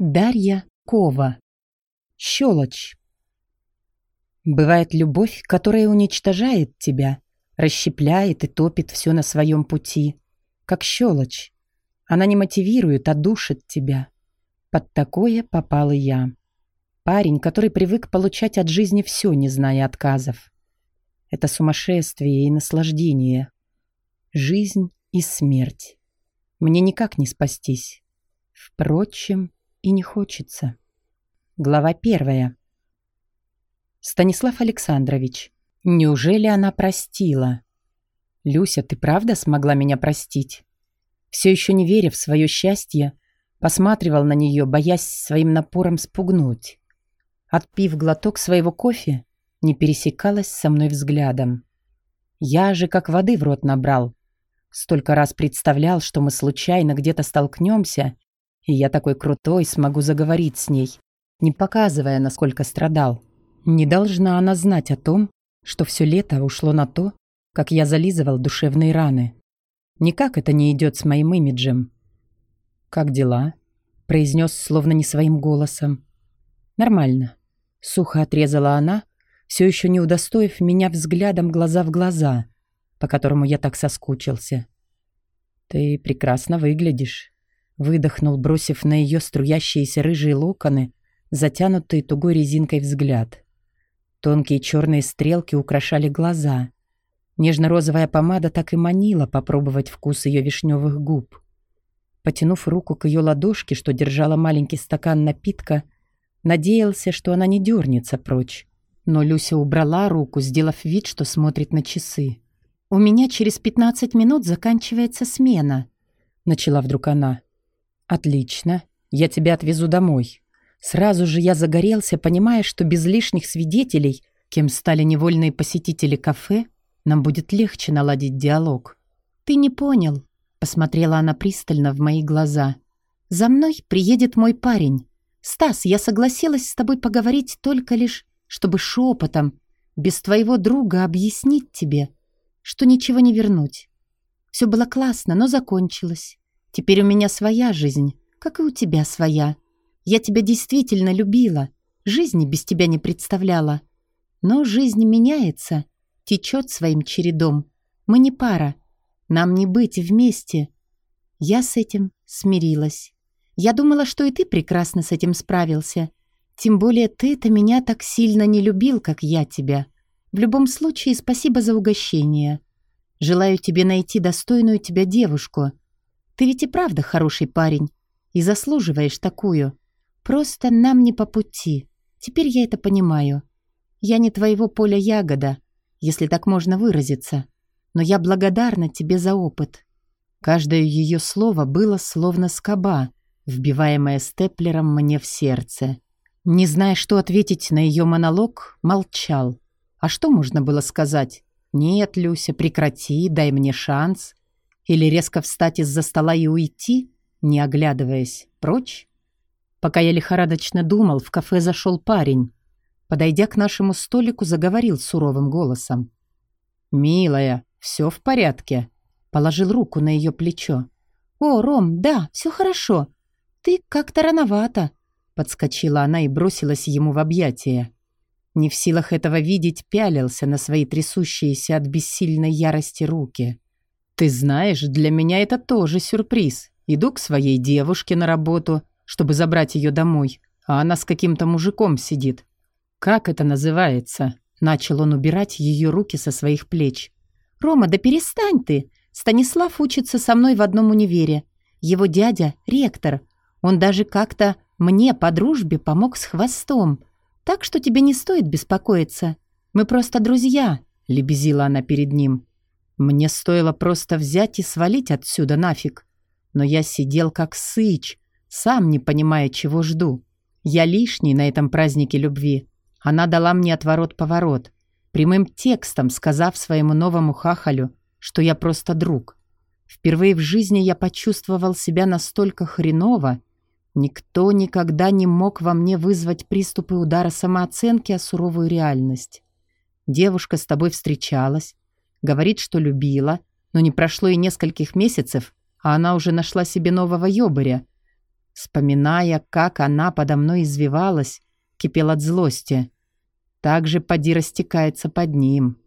Дарья Кова. Щелочь. Бывает любовь, которая уничтожает тебя, расщепляет и топит все на своем пути, как щелочь. Она не мотивирует, а душит тебя. Под такое попал и я. Парень, который привык получать от жизни все, не зная отказов. Это сумасшествие и наслаждение. Жизнь и смерть. Мне никак не спастись. Впрочем, и не хочется. Глава первая. Станислав Александрович, неужели она простила? Люся, ты правда смогла меня простить? Все еще не веря в свое счастье, посматривал на нее, боясь своим напором спугнуть. Отпив глоток своего кофе, не пересекалась со мной взглядом. Я же как воды в рот набрал. Столько раз представлял, что мы случайно где-то столкнемся и я такой крутой смогу заговорить с ней, не показывая, насколько страдал. Не должна она знать о том, что все лето ушло на то, как я зализывал душевные раны. Никак это не идет с моим имиджем. «Как дела?» — произнес словно не своим голосом. «Нормально», — сухо отрезала она, все еще не удостоив меня взглядом глаза в глаза, по которому я так соскучился. «Ты прекрасно выглядишь», Выдохнул, бросив на ее струящиеся рыжие локоны, затянутый тугой резинкой взгляд. Тонкие черные стрелки украшали глаза. Нежно-розовая помада так и манила попробовать вкус ее вишневых губ. Потянув руку к ее ладошке, что держала маленький стакан напитка, надеялся, что она не дернется прочь. Но Люся убрала руку, сделав вид, что смотрит на часы. «У меня через пятнадцать минут заканчивается смена», — начала вдруг она. «Отлично. Я тебя отвезу домой». Сразу же я загорелся, понимая, что без лишних свидетелей, кем стали невольные посетители кафе, нам будет легче наладить диалог. «Ты не понял», — посмотрела она пристально в мои глаза. «За мной приедет мой парень. Стас, я согласилась с тобой поговорить только лишь, чтобы шепотом, без твоего друга объяснить тебе, что ничего не вернуть. Все было классно, но закончилось. Теперь у меня своя жизнь, как и у тебя своя. Я тебя действительно любила, жизни без тебя не представляла. Но жизнь меняется, течет своим чередом. Мы не пара, нам не быть вместе. Я с этим смирилась. Я думала, что и ты прекрасно с этим справился. Тем более ты-то меня так сильно не любил, как я тебя. В любом случае, спасибо за угощение. Желаю тебе найти достойную тебя девушку — ты ведь и правда хороший парень и заслуживаешь такую. Просто нам не по пути. Теперь я это понимаю. Я не твоего поля ягода, если так можно выразиться. Но я благодарна тебе за опыт». Каждое ее слово было словно скоба, вбиваемая степлером мне в сердце. Не зная, что ответить на ее монолог, молчал. А что можно было сказать? «Нет, Люся, прекрати, дай мне шанс». Или резко встать из-за стола и уйти, не оглядываясь, прочь? Пока я лихорадочно думал, в кафе зашел парень. Подойдя к нашему столику, заговорил суровым голосом. «Милая, все в порядке?» Положил руку на ее плечо. «О, Ром, да, все хорошо. Ты как-то рановато», подскочила она и бросилась ему в объятия. Не в силах этого видеть, пялился на свои трясущиеся от бессильной ярости руки. «Ты знаешь, для меня это тоже сюрприз. Иду к своей девушке на работу, чтобы забрать ее домой, а она с каким-то мужиком сидит. Как это называется?» Начал он убирать ее руки со своих плеч. «Рома, да перестань ты! Станислав учится со мной в одном универе. Его дядя — ректор. Он даже как-то мне по дружбе помог с хвостом. Так что тебе не стоит беспокоиться. Мы просто друзья», — лебезила она перед ним. Мне стоило просто взять и свалить отсюда нафиг. Но я сидел как сыч, сам не понимая, чего жду. Я лишний на этом празднике любви. Она дала мне отворот-поворот, прямым текстом сказав своему новому хахалю, что я просто друг. Впервые в жизни я почувствовал себя настолько хреново, Никто никогда не мог во мне вызвать приступы удара самооценки, а суровую реальность. Девушка с тобой встречалась, Говорит, что любила, но не прошло и нескольких месяцев, а она уже нашла себе нового ёбаря. Вспоминая, как она подо мной извивалась, кипел от злости. Так же поди растекается под ним.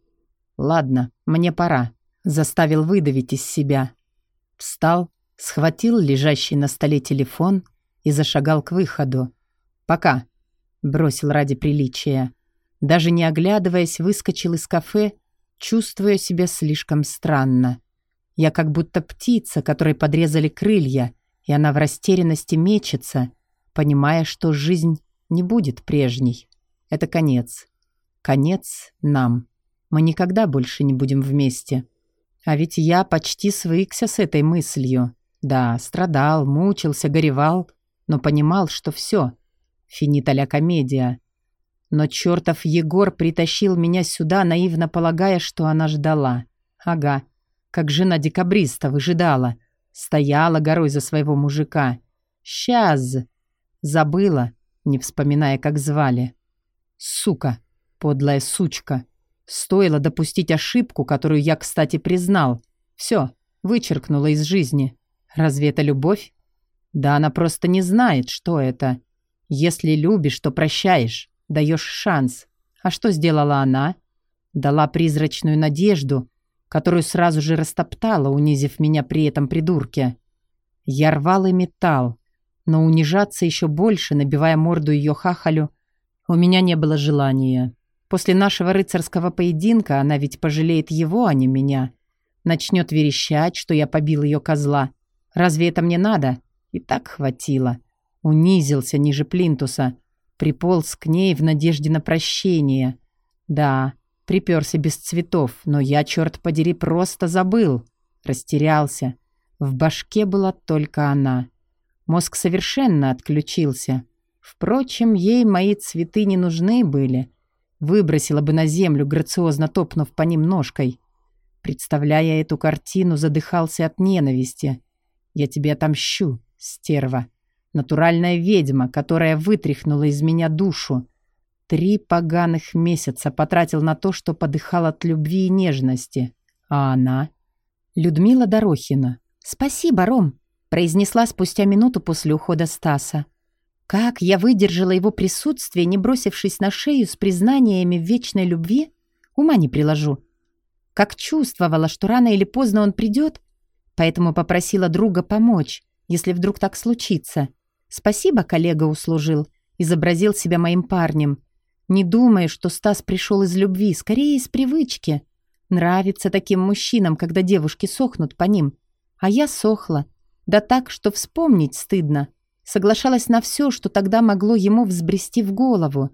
«Ладно, мне пора», — заставил выдавить из себя. Встал, схватил лежащий на столе телефон и зашагал к выходу. «Пока», — бросил ради приличия. Даже не оглядываясь, выскочил из кафе, чувствуя себя слишком странно. Я как будто птица, которой подрезали крылья, и она в растерянности мечется, понимая, что жизнь не будет прежней. Это конец. Конец нам. Мы никогда больше не будем вместе. А ведь я почти свыкся с этой мыслью. Да, страдал, мучился, горевал, но понимал, что все. Финита ля комедия. Но чертов Егор притащил меня сюда, наивно полагая, что она ждала. Ага, как жена декабриста выжидала. Стояла горой за своего мужика. Сейчас. Забыла, не вспоминая, как звали. Сука, подлая сучка. Стоило допустить ошибку, которую я, кстати, признал. Все, вычеркнула из жизни. Разве это любовь? Да она просто не знает, что это. Если любишь, то прощаешь даешь шанс. А что сделала она? Дала призрачную надежду, которую сразу же растоптала, унизив меня при этом придурке. Я рвал и металл, но унижаться еще больше, набивая морду ее хахалю, у меня не было желания. После нашего рыцарского поединка она ведь пожалеет его, а не меня. Начнет верещать, что я побил ее козла. Разве это мне надо? И так хватило. Унизился ниже плинтуса, Приполз к ней в надежде на прощение. Да, приперся без цветов, но я, черт подери, просто забыл. Растерялся. В башке была только она. Мозг совершенно отключился. Впрочем, ей мои цветы не нужны были. Выбросила бы на землю, грациозно топнув по ним ножкой. Представляя эту картину, задыхался от ненависти. «Я тебе отомщу, стерва!» Натуральная ведьма, которая вытряхнула из меня душу. Три поганых месяца потратил на то, что подыхал от любви и нежности. А она? Людмила Дорохина. «Спасибо, Ром», — произнесла спустя минуту после ухода Стаса. Как я выдержала его присутствие, не бросившись на шею с признаниями в вечной любви, ума не приложу. Как чувствовала, что рано или поздно он придет, поэтому попросила друга помочь, если вдруг так случится — Спасибо, коллега услужил. Изобразил себя моим парнем. Не думая, что Стас пришел из любви, скорее из привычки. Нравится таким мужчинам, когда девушки сохнут по ним. А я сохла. Да так, что вспомнить стыдно. Соглашалась на все, что тогда могло ему взбрести в голову.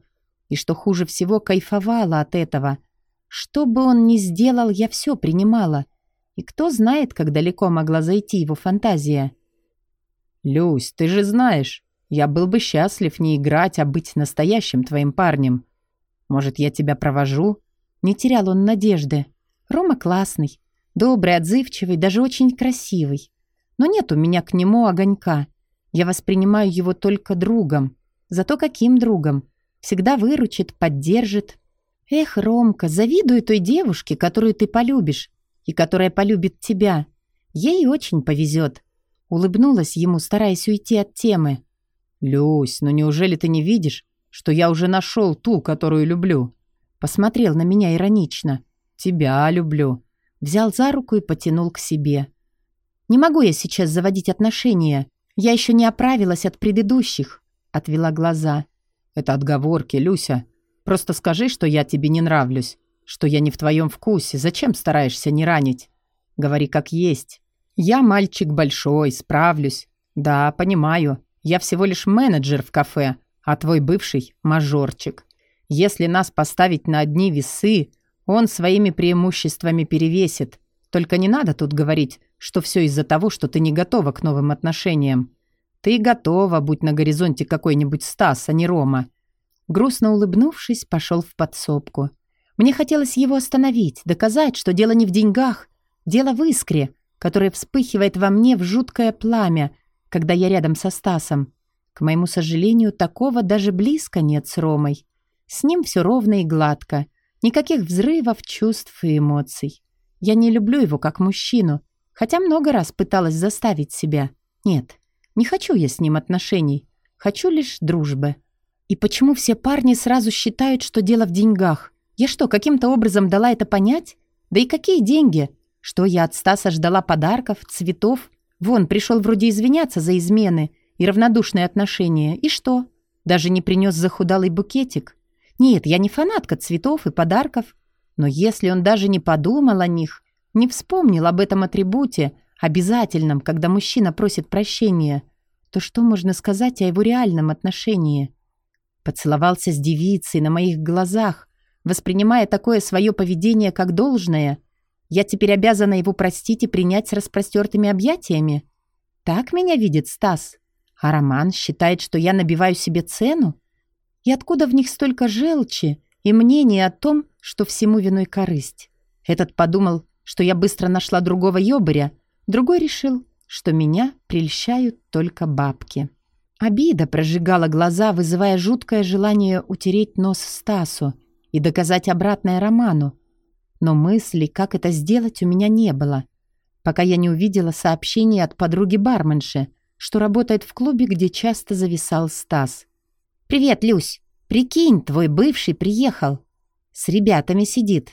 И что хуже всего, кайфовала от этого. Что бы он ни сделал, я все принимала. И кто знает, как далеко могла зайти его фантазия. «Люсь, ты же знаешь, я был бы счастлив не играть, а быть настоящим твоим парнем. Может, я тебя провожу?» Не терял он надежды. Рома классный, добрый, отзывчивый, даже очень красивый. Но нет у меня к нему огонька. Я воспринимаю его только другом. Зато каким другом? Всегда выручит, поддержит. Эх, Ромка, завидую той девушке, которую ты полюбишь и которая полюбит тебя. Ей очень повезет. Улыбнулась ему, стараясь уйти от темы. «Люсь, ну неужели ты не видишь, что я уже нашел ту, которую люблю?» Посмотрел на меня иронично. «Тебя люблю». Взял за руку и потянул к себе. «Не могу я сейчас заводить отношения. Я еще не оправилась от предыдущих», — отвела глаза. «Это отговорки, Люся. Просто скажи, что я тебе не нравлюсь, что я не в твоем вкусе. Зачем стараешься не ранить? Говори как есть. Я мальчик большой, справлюсь. Да, понимаю. Я всего лишь менеджер в кафе, а твой бывший – мажорчик. Если нас поставить на одни весы, он своими преимуществами перевесит. Только не надо тут говорить, что все из-за того, что ты не готова к новым отношениям. Ты готова, будь на горизонте какой-нибудь Стас, а не Рома. Грустно улыбнувшись, пошел в подсобку. Мне хотелось его остановить, доказать, что дело не в деньгах, дело в искре, которое вспыхивает во мне в жуткое пламя, когда я рядом со Стасом. К моему сожалению, такого даже близко нет с Ромой. С ним все ровно и гладко. Никаких взрывов чувств и эмоций. Я не люблю его как мужчину, хотя много раз пыталась заставить себя. Нет, Не хочу я с ним отношений. Хочу лишь дружбы. И почему все парни сразу считают, что дело в деньгах? Я что, каким-то образом дала это понять? Да и какие деньги? Что я от Стаса ждала подарков, цветов? Вон, пришел вроде извиняться за измены и равнодушные отношения. И что? Даже не принес захудалый букетик? Нет, я не фанатка цветов и подарков. Но если он даже не подумал о них, не вспомнил об этом атрибуте, обязательном, когда мужчина просит прощения, то что можно сказать о его реальном отношении? Поцеловался с девицей на моих глазах, воспринимая такое свое поведение как должное. Я теперь обязана его простить и принять с распростертыми объятиями? Так меня видит Стас? А Роман считает, что я набиваю себе цену? И откуда в них столько желчи и мнения о том, что всему виной корысть? Этот подумал, что я быстро нашла другого ёбаря, другой решил, что меня прельщают только бабки. Обида прожигала глаза, вызывая жуткое желание утереть нос Стасу и доказать обратное Роману. Но мысли, как это сделать, у меня не было, пока я не увидела сообщение от подруги-барменши, что работает в клубе, где часто зависал Стас. «Привет, Люсь! Прикинь, твой бывший приехал. С ребятами сидит.